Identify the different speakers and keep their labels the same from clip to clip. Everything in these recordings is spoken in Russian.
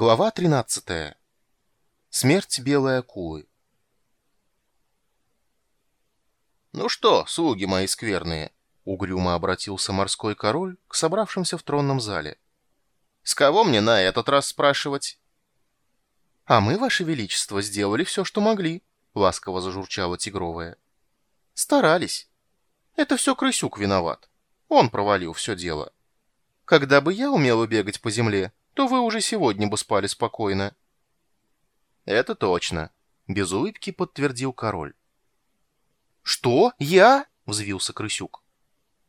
Speaker 1: Глава 13. Смерть белой акулы. «Ну что, слуги мои скверные?» — угрюмо обратился морской король к собравшимся в тронном зале. «С кого мне на этот раз спрашивать?» «А мы, ваше величество, сделали все, что могли», — ласково зажурчала тигровая. «Старались. Это все крысюк виноват. Он провалил все дело. Когда бы я умела бегать по земле, то вы уже сегодня бы спали спокойно. Это точно, без улыбки подтвердил король. Что? Я? взвился крысюк.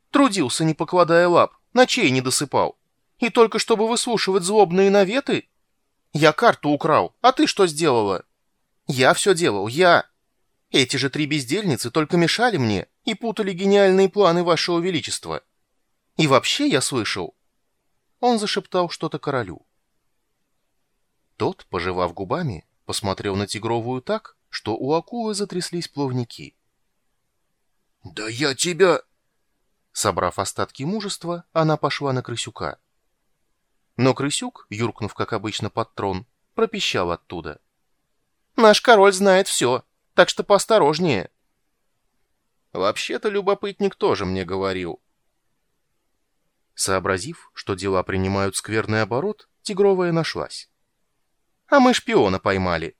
Speaker 1: Трудился, не покладая лап, ночей не досыпал. И только чтобы выслушивать злобные наветы? Я карту украл, а ты что сделала? Я все делал, я. Эти же три бездельницы только мешали мне и путали гениальные планы вашего величества. И вообще я слышал, он зашептал что-то королю. Тот, пожевав губами, посмотрел на тигровую так, что у акулы затряслись плавники. «Да я тебя...» Собрав остатки мужества, она пошла на крысюка. Но крысюк, юркнув, как обычно, под трон, пропищал оттуда. «Наш король знает все, так что поосторожнее». «Вообще-то любопытник тоже мне говорил», Сообразив, что дела принимают скверный оборот, Тигровая нашлась. «А мы шпиона поймали».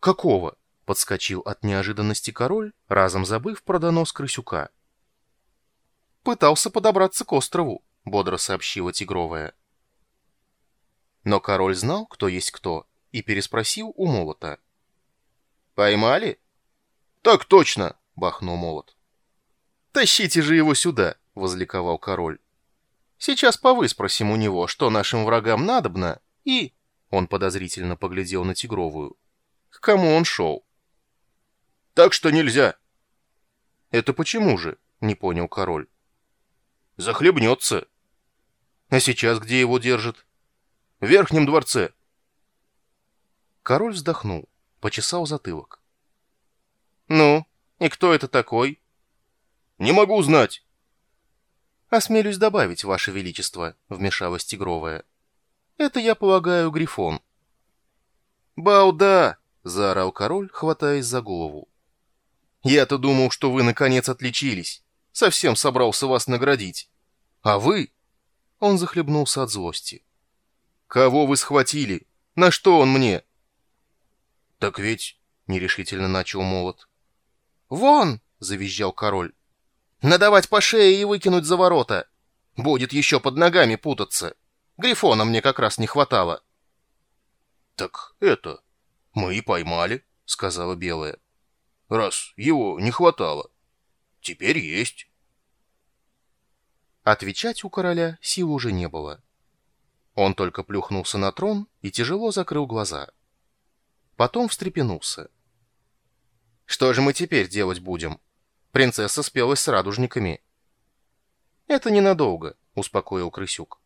Speaker 1: «Какого?» — подскочил от неожиданности король, разом забыв про донос Крысюка. «Пытался подобраться к острову», — бодро сообщила Тигровая. Но король знал, кто есть кто, и переспросил у молота. «Поймали?» «Так точно!» — бахнул молот. «Тащите же его сюда!» — возликовал король. Сейчас повыспросим у него, что нашим врагам надобно, и...» Он подозрительно поглядел на Тигровую. «К кому он шел?» «Так что нельзя». «Это почему же?» — не понял король. «Захлебнется». «А сейчас где его держат?» «В Верхнем дворце». Король вздохнул, почесал затылок. «Ну, и кто это такой?» «Не могу знать». «Осмелюсь добавить, Ваше Величество», — вмешалась Тигровая. «Это, я полагаю, Грифон». «Бауда!» — заорал король, хватаясь за голову. «Я-то думал, что вы, наконец, отличились. Совсем собрался вас наградить. А вы...» Он захлебнулся от злости. «Кого вы схватили? На что он мне?» «Так ведь...» — нерешительно начал молот. «Вон!» — завизжал король. Надавать по шее и выкинуть за ворота. Будет еще под ногами путаться. Грифона мне как раз не хватало. — Так это... Мы и поймали, — сказала Белая. — Раз его не хватало. Теперь есть. Отвечать у короля сил уже не было. Он только плюхнулся на трон и тяжело закрыл глаза. Потом встрепенулся. «Что же мы теперь делать будем?» Принцесса спелась с радужниками. «Это ненадолго», — успокоил Крысюк.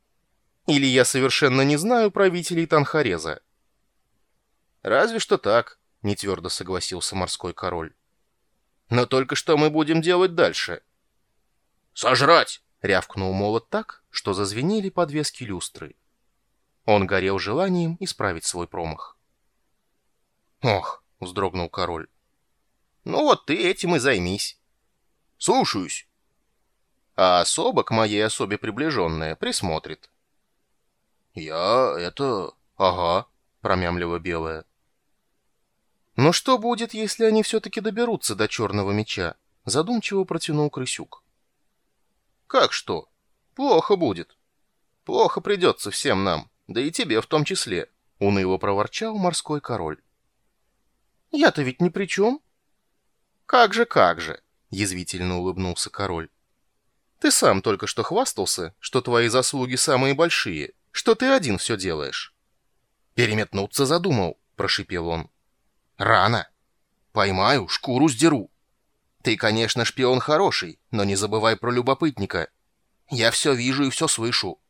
Speaker 1: «Или я совершенно не знаю правителей Танхареза». «Разве что так», — нетвердо согласился морской король. «Но только что мы будем делать дальше?» «Сожрать!» — рявкнул молот так, что зазвенели подвески люстры. Он горел желанием исправить свой промах. «Ох!» — вздрогнул король. «Ну вот ты этим и займись». Слушаюсь. А особо к моей особе приближенная присмотрит. Я это... Ага, промямлила белая. Но что будет, если они все-таки доберутся до черного меча? Задумчиво протянул крысюк. Как что? Плохо будет. Плохо придется всем нам, да и тебе в том числе, уныло проворчал морской король. Я-то ведь ни при чем. Как же, как же. — язвительно улыбнулся король. «Ты сам только что хвастался, что твои заслуги самые большие, что ты один все делаешь». «Переметнуться задумал», — прошипел он. «Рано. Поймаю, шкуру сдеру. Ты, конечно, шпион хороший, но не забывай про любопытника. Я все вижу и все слышу».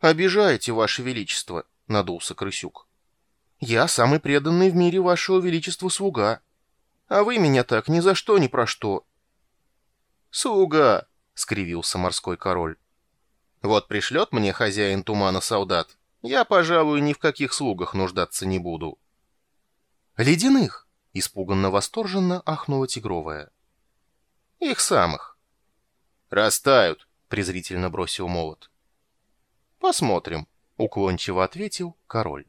Speaker 1: «Обижаете, ваше величество», — надулся крысюк. «Я самый преданный в мире вашего величества слуга». А вы меня так ни за что, ни про что. Слуга, скривился морской король. Вот пришлет мне хозяин тумана солдат, Я, пожалуй, ни в каких слугах нуждаться не буду». «Ледяных!» — испуганно-восторженно ахнула Тигровая. «Их самых». «Растают», — презрительно бросил молот. «Посмотрим», — уклончиво ответил король.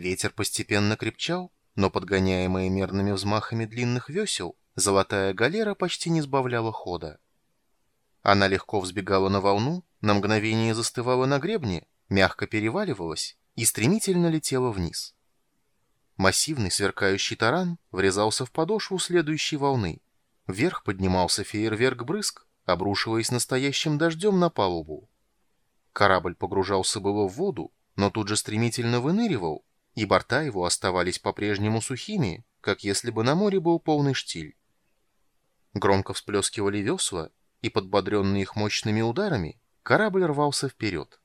Speaker 1: Ветер постепенно крепчал, но подгоняемая мерными взмахами длинных весел, золотая галера почти не сбавляла хода. Она легко взбегала на волну, на мгновение застывала на гребне, мягко переваливалась и стремительно летела вниз. Массивный сверкающий таран врезался в подошву следующей волны. Вверх поднимался фейерверк брызг, обрушиваясь настоящим дождем на палубу. Корабль погружался было в воду, но тут же стремительно выныривал, и борта его оставались по-прежнему сухими, как если бы на море был полный штиль. Громко всплескивали весла, и, подбодренный их мощными ударами, корабль рвался вперед.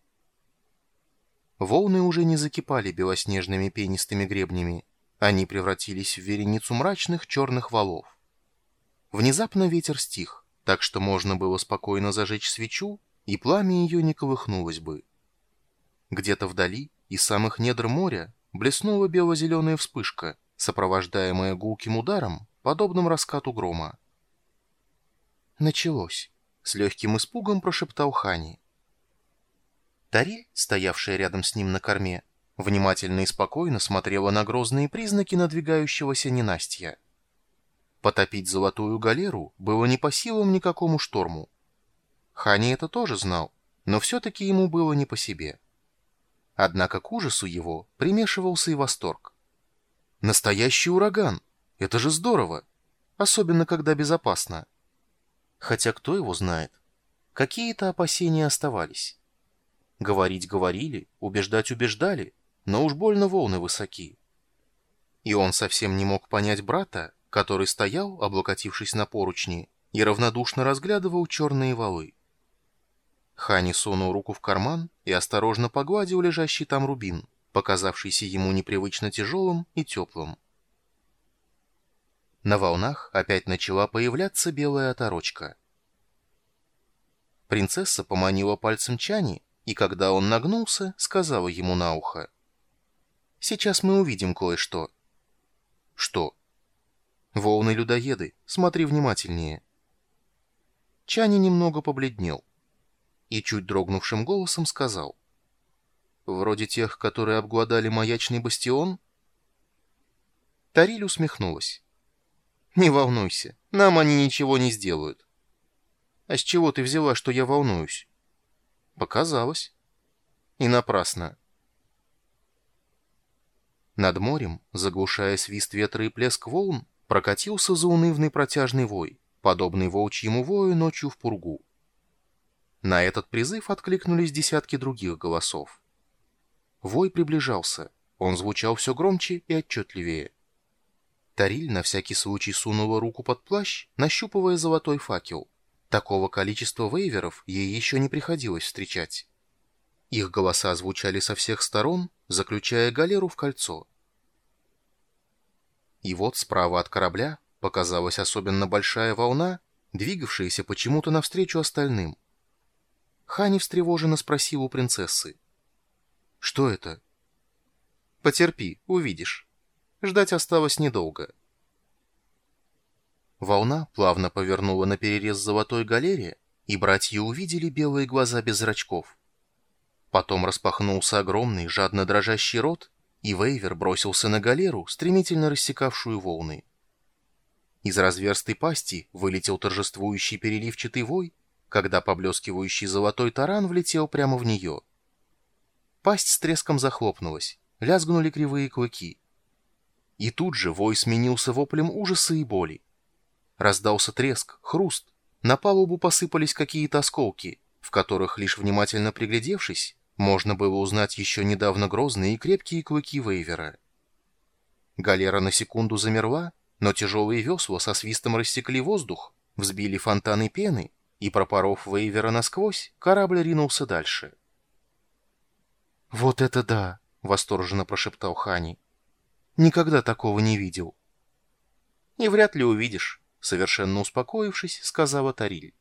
Speaker 1: Волны уже не закипали белоснежными пенистыми гребнями, они превратились в вереницу мрачных черных валов. Внезапно ветер стих, так что можно было спокойно зажечь свечу, и пламя ее не колыхнулось бы. Где-то вдали, из самых недр моря, блеснула бело-зеленая вспышка, сопровождаемая гулким ударом, подобным раскату грома. «Началось», — с легким испугом прошептал Хани. Тариль, стоявшая рядом с ним на корме, внимательно и спокойно смотрела на грозные признаки надвигающегося ненастья. Потопить золотую галеру было не по силам никакому шторму. Хани это тоже знал, но все-таки ему было не по себе. Однако к ужасу его примешивался и восторг. Настоящий ураган! Это же здорово! Особенно, когда безопасно. Хотя кто его знает? Какие-то опасения оставались. Говорить говорили, убеждать убеждали, но уж больно волны высоки. И он совсем не мог понять брата, который стоял, облокотившись на поручни, и равнодушно разглядывал черные валы. Хани сунул руку в карман и осторожно погладил лежащий там рубин, показавшийся ему непривычно тяжелым и теплым. На волнах опять начала появляться белая оторочка. Принцесса поманила пальцем Чани, и когда он нагнулся, сказала ему на ухо. «Сейчас мы увидим кое-что». «Что?» «Волны-людоеды, смотри внимательнее». Чани немного побледнел и чуть дрогнувшим голосом сказал. «Вроде тех, которые обглодали маячный бастион?» Тариль усмехнулась. «Не волнуйся, нам они ничего не сделают». «А с чего ты взяла, что я волнуюсь?» «Показалось». «И напрасно». Над морем, заглушая свист ветра и плеск волн, прокатился заунывный протяжный вой, подобный волчьему вою ночью в пургу. На этот призыв откликнулись десятки других голосов. Вой приближался. Он звучал все громче и отчетливее. Тариль на всякий случай сунула руку под плащ, нащупывая золотой факел. Такого количества вейверов ей еще не приходилось встречать. Их голоса звучали со всех сторон, заключая галеру в кольцо. И вот справа от корабля показалась особенно большая волна, двигавшаяся почему-то навстречу остальным. Хани встревоженно спросил у принцессы. «Что это?» «Потерпи, увидишь. Ждать осталось недолго». Волна плавно повернула на перерез золотой галере, и братья увидели белые глаза без зрачков. Потом распахнулся огромный, жадно дрожащий рот, и Вейвер бросился на галеру, стремительно рассекавшую волны. Из разверстой пасти вылетел торжествующий переливчатый вой, когда поблескивающий золотой таран влетел прямо в нее. Пасть с треском захлопнулась, лязгнули кривые клыки. И тут же вой сменился воплем ужаса и боли. Раздался треск, хруст, на палубу посыпались какие-то осколки, в которых, лишь внимательно приглядевшись, можно было узнать еще недавно грозные и крепкие клыки Вейвера. Галера на секунду замерла, но тяжелые весла со свистом рассекли воздух, взбили фонтаны пены, и, пропоров Вейвера насквозь, корабль ринулся дальше. «Вот это да!» — восторженно прошептал Хани. «Никогда такого не видел». «И вряд ли увидишь», — совершенно успокоившись, сказала Тариль.